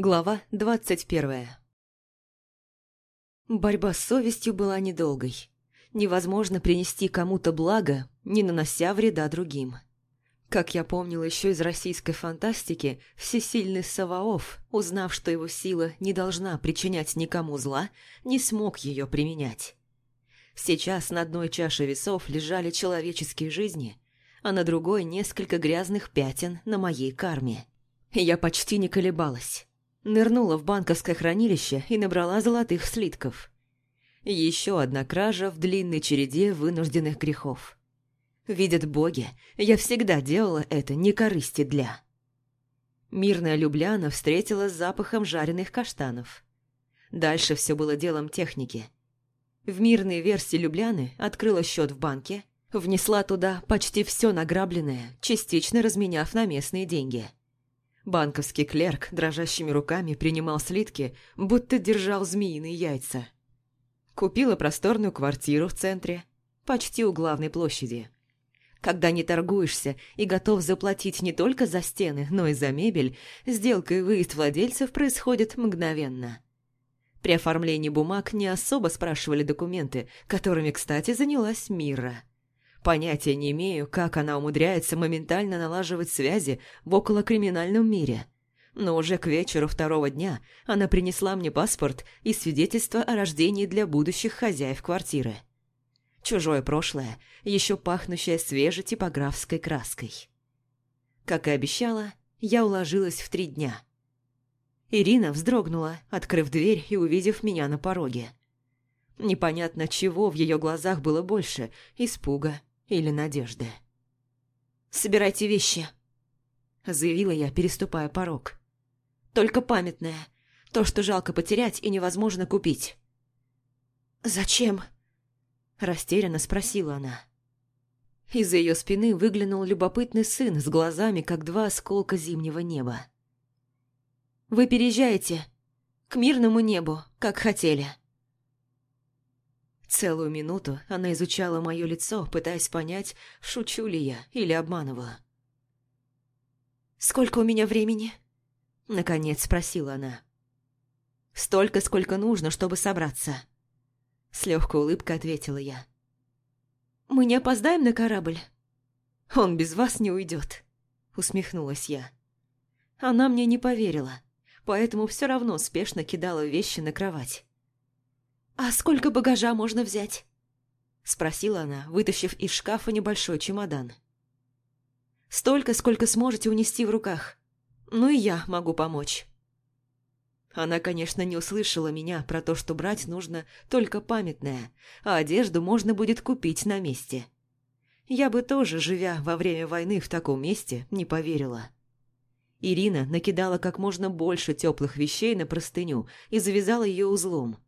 Глава двадцать первая. Борьба с совестью была недолгой. Невозможно принести кому-то благо, не нанося вреда другим. Как я помнила еще из российской фантастики, всесильный Саваоф, узнав, что его сила не должна причинять никому зла, не смог ее применять. Сейчас на одной чаше весов лежали человеческие жизни, а на другой несколько грязных пятен на моей карме. Я почти не колебалась нырнула в банковское хранилище и набрала золотых слитков. Еще одна кража в длинной череде вынужденных грехов. Видят боги, я всегда делала это не корысти для. Мирная Любляна встретила с запахом жареных каштанов. Дальше все было делом техники. В мирной версии Любляны открыла счет в банке, внесла туда почти все награбленное, частично разменяв на местные деньги – Банковский клерк дрожащими руками принимал слитки, будто держал змеиные яйца. Купила просторную квартиру в центре, почти у главной площади. Когда не торгуешься и готов заплатить не только за стены, но и за мебель, сделка и выезд владельцев происходит мгновенно. При оформлении бумаг не особо спрашивали документы, которыми, кстати, занялась Мира – Понятия не имею, как она умудряется моментально налаживать связи в околокриминальном мире. Но уже к вечеру второго дня она принесла мне паспорт и свидетельство о рождении для будущих хозяев квартиры. Чужое прошлое, еще пахнущее свежей типографской краской. Как и обещала, я уложилась в три дня. Ирина вздрогнула, открыв дверь и увидев меня на пороге. Непонятно, чего в ее глазах было больше – испуга или надежды. «Собирайте вещи», — заявила я, переступая порог. «Только памятное, то, что жалко потерять и невозможно купить». «Зачем?» — растерянно спросила она. Из-за ее спины выглянул любопытный сын с глазами, как два осколка зимнего неба. «Вы переезжаете к мирному небу, как хотели», Целую минуту она изучала мое лицо, пытаясь понять, шучу ли я или обманываю. «Сколько у меня времени?» – наконец спросила она. «Столько, сколько нужно, чтобы собраться», – с легкой улыбкой ответила я. «Мы не опоздаем на корабль?» «Он без вас не уйдет», – усмехнулась я. Она мне не поверила, поэтому все равно спешно кидала вещи на кровать. «А сколько багажа можно взять?» Спросила она, вытащив из шкафа небольшой чемодан. «Столько, сколько сможете унести в руках. Ну и я могу помочь». Она, конечно, не услышала меня про то, что брать нужно только памятное, а одежду можно будет купить на месте. Я бы тоже, живя во время войны в таком месте, не поверила. Ирина накидала как можно больше теплых вещей на простыню и завязала ее узлом –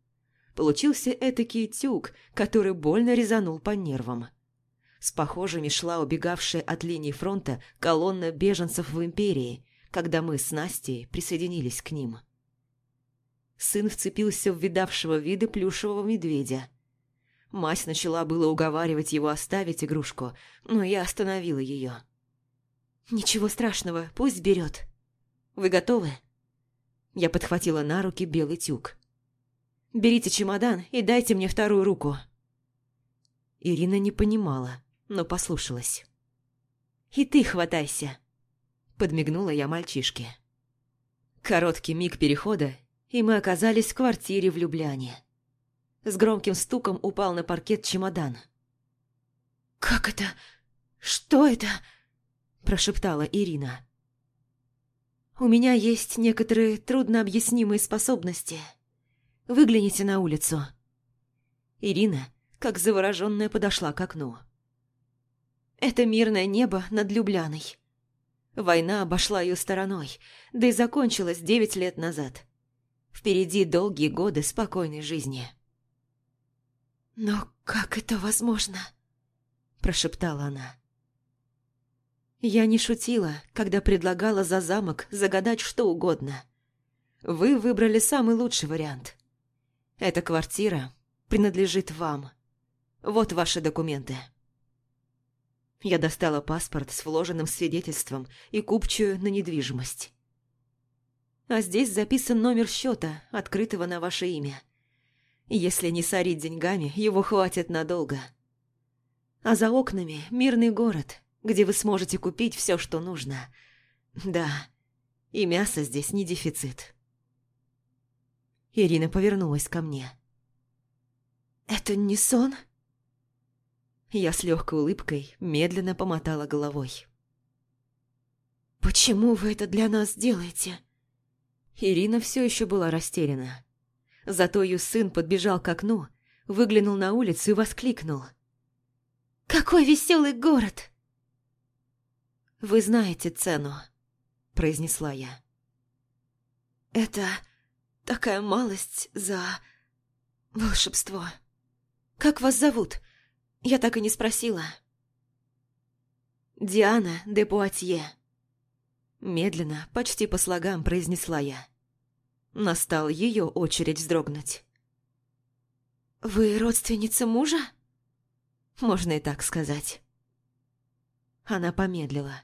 получился этакий тюк, который больно резанул по нервам. С похожими шла убегавшая от линии фронта колонна беженцев в империи, когда мы с Настей присоединились к ним. Сын вцепился в видавшего виды плюшевого медведя. Мать начала было уговаривать его оставить игрушку, но я остановила ее. «Ничего страшного, пусть берет. Вы готовы?» Я подхватила на руки белый тюк. Берите чемодан и дайте мне вторую руку». Ирина не понимала, но послушалась. «И ты хватайся», – подмигнула я мальчишке. Короткий миг перехода, и мы оказались в квартире в Любляне. С громким стуком упал на паркет чемодан. «Как это? Что это?» – прошептала Ирина. «У меня есть некоторые труднообъяснимые способности», Выгляните на улицу». Ирина, как завороженная, подошла к окну. Это мирное небо над Любляной. Война обошла ее стороной, да и закончилась девять лет назад. Впереди долгие годы спокойной жизни. «Но как это возможно?» – прошептала она. Я не шутила, когда предлагала за замок загадать что угодно. Вы выбрали самый лучший вариант. Эта квартира принадлежит вам. Вот ваши документы. Я достала паспорт с вложенным свидетельством и купчую на недвижимость. А здесь записан номер счета, открытого на ваше имя. Если не сорить деньгами, его хватит надолго. А за окнами мирный город, где вы сможете купить все, что нужно. Да, и мясо здесь не дефицит. Ирина повернулась ко мне. «Это не сон?» Я с легкой улыбкой медленно помотала головой. «Почему вы это для нас делаете?» Ирина все еще была растеряна. Зато ее сын подбежал к окну, выглянул на улицу и воскликнул. «Какой веселый город!» «Вы знаете цену», — произнесла я. «Это такая малость за волшебство. Как вас зовут? Я так и не спросила». «Диана де Пуатье», – медленно, почти по слогам произнесла я. Настал ее очередь вздрогнуть. «Вы родственница мужа?» «Можно и так сказать». Она помедлила.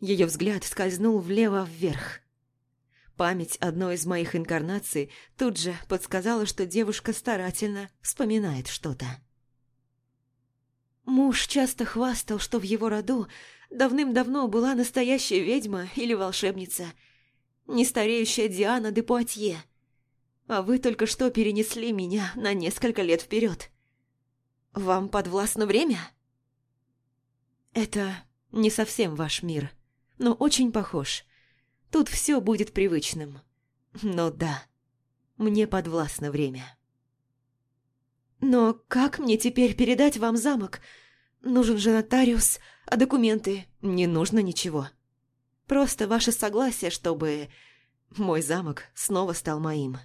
Ее взгляд скользнул влево-вверх. Память одной из моих инкарнаций тут же подсказала, что девушка старательно вспоминает что-то. Муж часто хвастал, что в его роду давным-давно была настоящая ведьма или волшебница, нестареющая Диана де Пуатье. А вы только что перенесли меня на несколько лет вперед. Вам подвластно время? Это не совсем ваш мир, но очень похож – Тут все будет привычным. Но ну да, мне подвластно время. Но как мне теперь передать вам замок? Нужен же нотариус, а документы не нужно ничего. Просто ваше согласие, чтобы мой замок снова стал моим.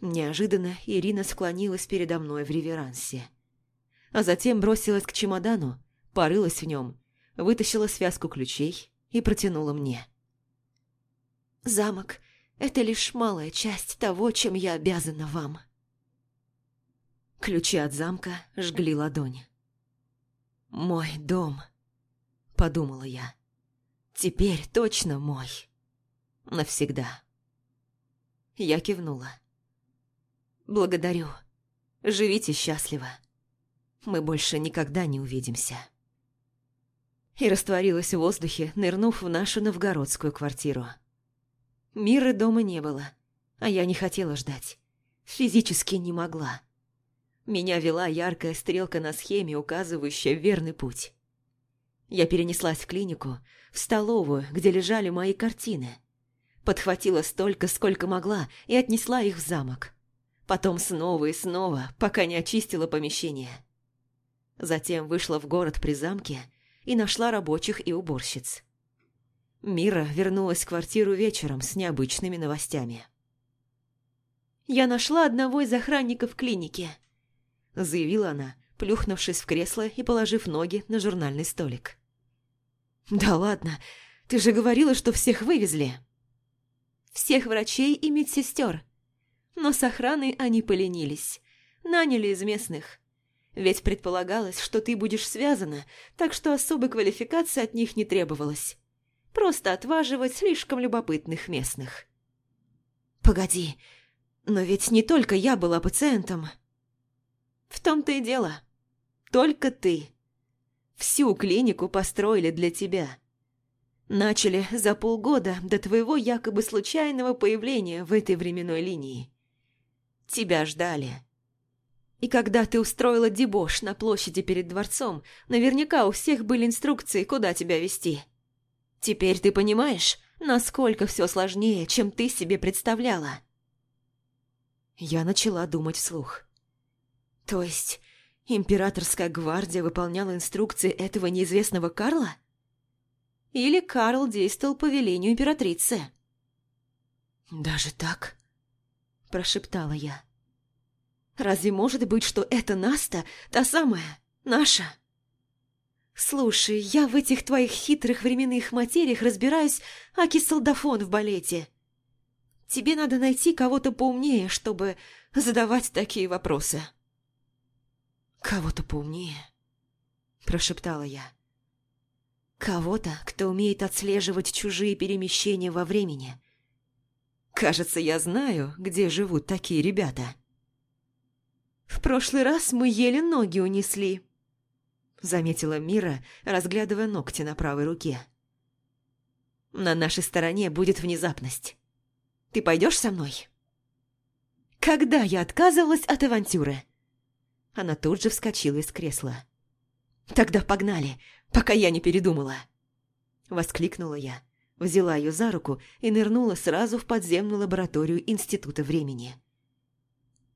Неожиданно Ирина склонилась передо мной в реверансе. А затем бросилась к чемодану, порылась в нем, вытащила связку ключей и протянула мне. Замок – это лишь малая часть того, чем я обязана вам. Ключи от замка жгли ладони. «Мой дом», – подумала я. «Теперь точно мой. Навсегда». Я кивнула. «Благодарю. Живите счастливо. Мы больше никогда не увидимся» и растворилась в воздухе, нырнув в нашу новгородскую квартиру. Мира дома не было, а я не хотела ждать. Физически не могла. Меня вела яркая стрелка на схеме, указывающая верный путь. Я перенеслась в клинику, в столовую, где лежали мои картины. Подхватила столько, сколько могла, и отнесла их в замок. Потом снова и снова, пока не очистила помещение. Затем вышла в город при замке и нашла рабочих и уборщиц. Мира вернулась в квартиру вечером с необычными новостями. «Я нашла одного из охранников клиники», – заявила она, плюхнувшись в кресло и положив ноги на журнальный столик. «Да ладно, ты же говорила, что всех вывезли». «Всех врачей и медсестер. Но с охраной они поленились. Наняли из местных. Ведь предполагалось, что ты будешь связана, так что особой квалификации от них не требовалось просто отваживать слишком любопытных местных. «Погоди, но ведь не только я была пациентом». «В том-то и дело. Только ты. Всю клинику построили для тебя. Начали за полгода до твоего якобы случайного появления в этой временной линии. Тебя ждали». И когда ты устроила дебош на площади перед дворцом, наверняка у всех были инструкции, куда тебя вести. Теперь ты понимаешь, насколько все сложнее, чем ты себе представляла. Я начала думать вслух. То есть, императорская гвардия выполняла инструкции этого неизвестного Карла? Или Карл действовал по велению императрицы? «Даже так?» – прошептала я. «Разве может быть, что это Наста та самая, наша?» «Слушай, я в этих твоих хитрых временных материях разбираюсь, а солдафон в балете. Тебе надо найти кого-то поумнее, чтобы задавать такие вопросы». «Кого-то поумнее», – прошептала я. «Кого-то, кто умеет отслеживать чужие перемещения во времени. Кажется, я знаю, где живут такие ребята». «В прошлый раз мы еле ноги унесли», заметила Мира, разглядывая ногти на правой руке. «На нашей стороне будет внезапность. Ты пойдешь со мной?» «Когда я отказывалась от авантюры?» Она тут же вскочила из кресла. «Тогда погнали, пока я не передумала!» Воскликнула я, взяла ее за руку и нырнула сразу в подземную лабораторию Института времени.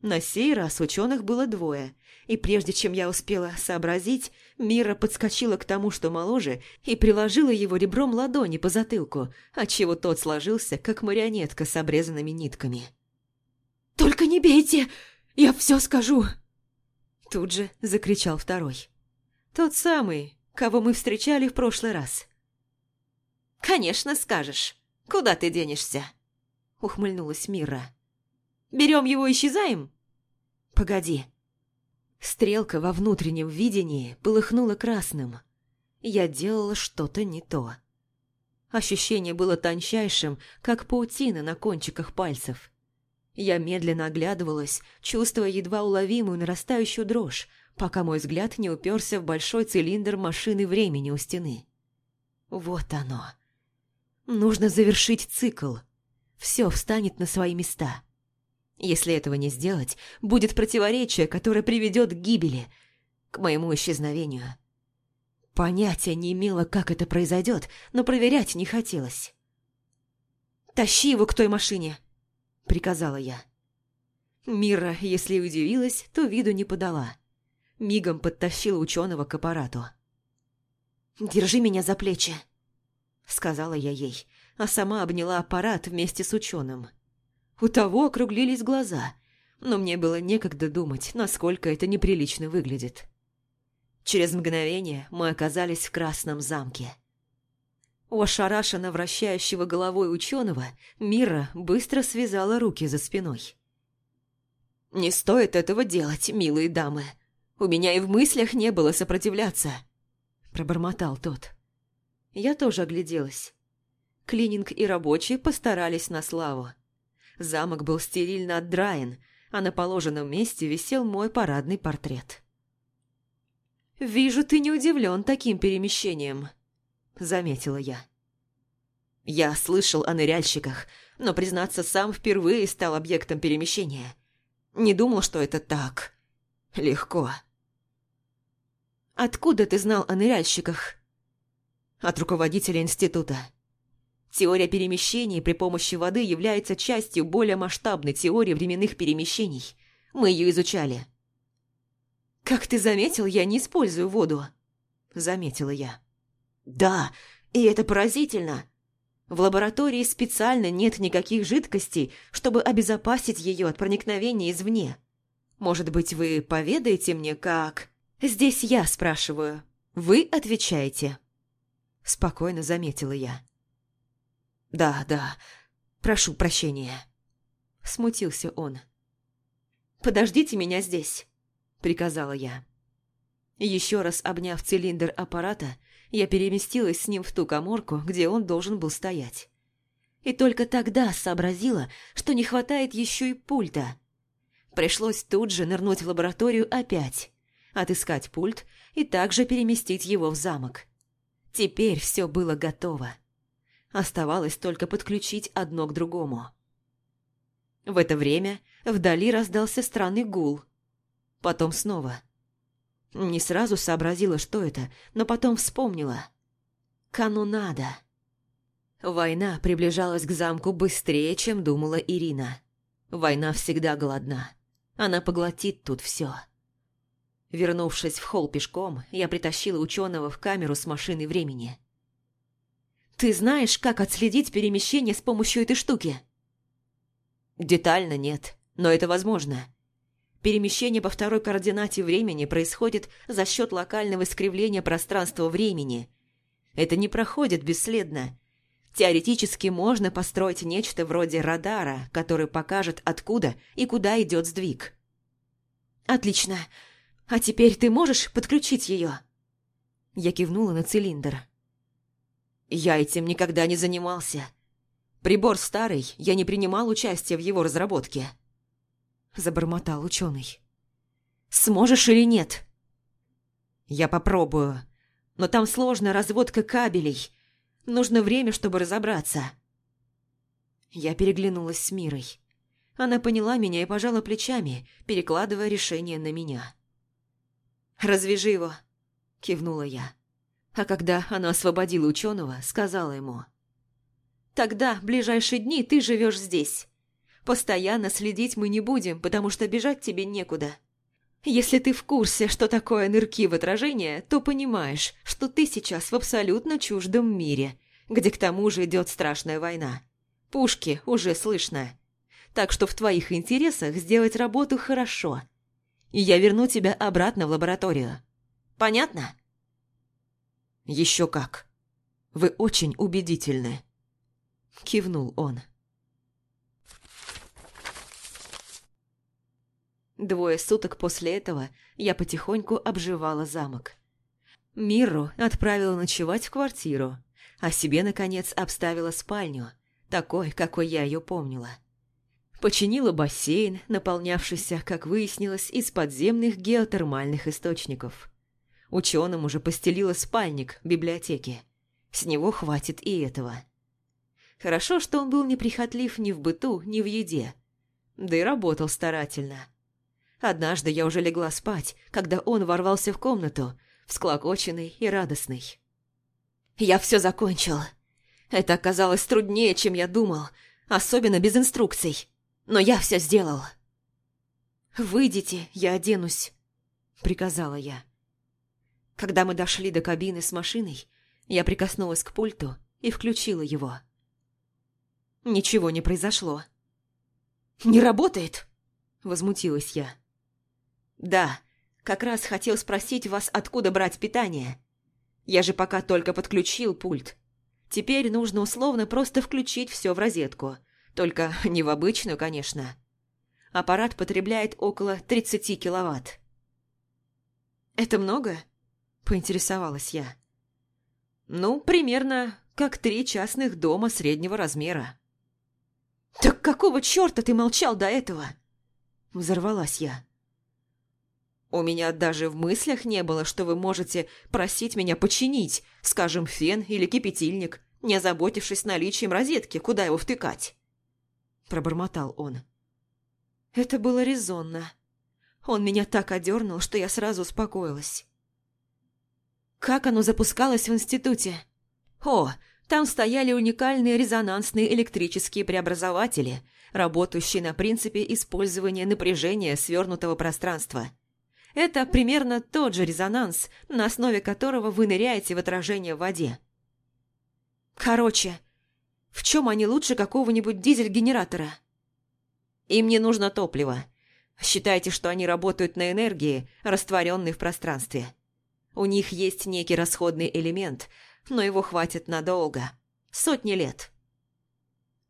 На сей раз ученых было двое, и прежде чем я успела сообразить, Мира подскочила к тому, что моложе, и приложила его ребром ладони по затылку, отчего тот сложился, как марионетка с обрезанными нитками. «Только не бейте! Я все скажу!» Тут же закричал второй. «Тот самый, кого мы встречали в прошлый раз». «Конечно скажешь. Куда ты денешься?» Ухмыльнулась Мира. «Берем его и исчезаем?» «Погоди». Стрелка во внутреннем видении полыхнула красным. Я делала что-то не то. Ощущение было тончайшим, как паутина на кончиках пальцев. Я медленно оглядывалась, чувствуя едва уловимую нарастающую дрожь, пока мой взгляд не уперся в большой цилиндр машины времени у стены. Вот оно. Нужно завершить цикл. Все встанет на свои места. Если этого не сделать, будет противоречие, которое приведет к гибели, к моему исчезновению. Понятия не имела, как это произойдет, но проверять не хотелось. «Тащи его к той машине!» – приказала я. Мира, если удивилась, то виду не подала. Мигом подтащила ученого к аппарату. «Держи меня за плечи», – сказала я ей, а сама обняла аппарат вместе с ученым. У того округлились глаза, но мне было некогда думать, насколько это неприлично выглядит. Через мгновение мы оказались в красном замке. У ошарашенно вращающего головой ученого Мира быстро связала руки за спиной. «Не стоит этого делать, милые дамы. У меня и в мыслях не было сопротивляться», – пробормотал тот. Я тоже огляделась. Клининг и рабочие постарались на славу. Замок был стерильно отдраен, а на положенном месте висел мой парадный портрет. «Вижу, ты не удивлен таким перемещением», — заметила я. Я слышал о ныряльщиках, но, признаться, сам впервые стал объектом перемещения. Не думал, что это так. Легко. «Откуда ты знал о ныряльщиках?» «От руководителя института. Теория перемещений при помощи воды является частью более масштабной теории временных перемещений. Мы ее изучали. «Как ты заметил, я не использую воду», — заметила я. «Да, и это поразительно. В лаборатории специально нет никаких жидкостей, чтобы обезопасить ее от проникновения извне. Может быть, вы поведаете мне, как...» «Здесь я спрашиваю. Вы отвечаете», — спокойно заметила я. «Да, да, прошу прощения», – смутился он. «Подождите меня здесь», – приказала я. Еще раз обняв цилиндр аппарата, я переместилась с ним в ту коморку, где он должен был стоять. И только тогда сообразила, что не хватает еще и пульта. Пришлось тут же нырнуть в лабораторию опять, отыскать пульт и также переместить его в замок. Теперь все было готово. Оставалось только подключить одно к другому. В это время вдали раздался странный гул. Потом снова. Не сразу сообразила, что это, но потом вспомнила. Канонада. Война приближалась к замку быстрее, чем думала Ирина. Война всегда голодна. Она поглотит тут все. Вернувшись в холл пешком, я притащила ученого в камеру с машиной времени. Ты знаешь, как отследить перемещение с помощью этой штуки? Детально нет, но это возможно. Перемещение по второй координате времени происходит за счет локального искривления пространства-времени. Это не проходит бесследно. Теоретически можно построить нечто вроде радара, который покажет, откуда и куда идет сдвиг. «Отлично. А теперь ты можешь подключить ее?» Я кивнула на цилиндр. Я этим никогда не занимался. Прибор старый, я не принимал участия в его разработке. Забормотал ученый. Сможешь или нет? Я попробую. Но там сложная разводка кабелей. Нужно время, чтобы разобраться. Я переглянулась с Мирой. Она поняла меня и пожала плечами, перекладывая решение на меня. «Развяжи его», – кивнула я. А когда она освободила ученого, сказала ему. «Тогда в ближайшие дни ты живешь здесь. Постоянно следить мы не будем, потому что бежать тебе некуда. Если ты в курсе, что такое нырки в отражение, то понимаешь, что ты сейчас в абсолютно чуждом мире, где к тому же идет страшная война. Пушки уже слышно. Так что в твоих интересах сделать работу хорошо. И я верну тебя обратно в лабораторию. Понятно?» Еще как. Вы очень убедительны. Кивнул он. Двое суток после этого я потихоньку обживала замок. Миру отправила ночевать в квартиру, а себе, наконец, обставила спальню, такой, какой я ее помнила. Починила бассейн, наполнявшийся, как выяснилось, из подземных геотермальных источников. Ученым уже постелила спальник в библиотеке. С него хватит и этого. Хорошо, что он был неприхотлив ни в быту, ни в еде. Да и работал старательно. Однажды я уже легла спать, когда он ворвался в комнату, всклокоченный и радостный. «Я все закончил. Это оказалось труднее, чем я думал, особенно без инструкций. Но я все сделал». «Выйдите, я оденусь», — приказала я. Когда мы дошли до кабины с машиной, я прикоснулась к пульту и включила его. Ничего не произошло. «Не работает?» – возмутилась я. «Да, как раз хотел спросить вас, откуда брать питание. Я же пока только подключил пульт. Теперь нужно условно просто включить все в розетку. Только не в обычную, конечно. Аппарат потребляет около 30 киловатт». «Это много?» – поинтересовалась я. «Ну, примерно как три частных дома среднего размера». «Так какого черта ты молчал до этого?» – взорвалась я. «У меня даже в мыслях не было, что вы можете просить меня починить, скажем, фен или кипятильник, не озаботившись наличием розетки, куда его втыкать», – пробормотал он. «Это было резонно. Он меня так одернул, что я сразу успокоилась». Как оно запускалось в институте? О, там стояли уникальные резонансные электрические преобразователи, работающие на принципе использования напряжения свернутого пространства. Это примерно тот же резонанс, на основе которого вы ныряете в отражение в воде. Короче, в чем они лучше какого-нибудь дизель-генератора? Им не нужно топливо. Считайте, что они работают на энергии, растворенной в пространстве. У них есть некий расходный элемент, но его хватит надолго. Сотни лет.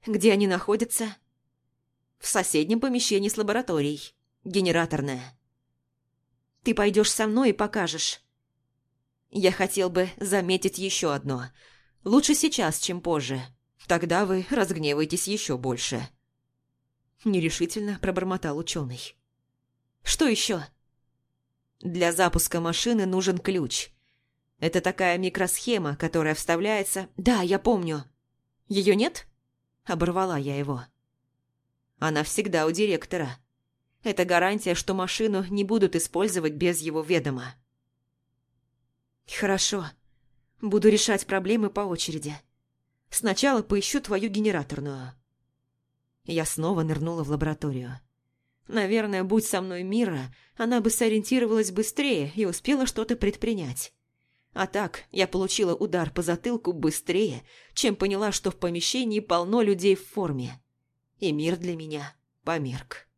Где они находятся? В соседнем помещении с лабораторией. Генераторная. Ты пойдешь со мной и покажешь. Я хотел бы заметить еще одно. Лучше сейчас, чем позже. Тогда вы разгневаетесь еще больше. Нерешительно пробормотал ученый. Что еще? Для запуска машины нужен ключ. Это такая микросхема, которая вставляется... Да, я помню. Ее нет? Оборвала я его. Она всегда у директора. Это гарантия, что машину не будут использовать без его ведома. Хорошо. Буду решать проблемы по очереди. Сначала поищу твою генераторную. Я снова нырнула в лабораторию. Наверное, будь со мной Мира, она бы сориентировалась быстрее и успела что-то предпринять. А так, я получила удар по затылку быстрее, чем поняла, что в помещении полно людей в форме. И мир для меня померк.